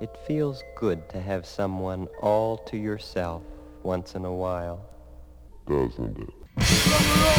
It feels good to have someone all to yourself once in a while. Doesn't it?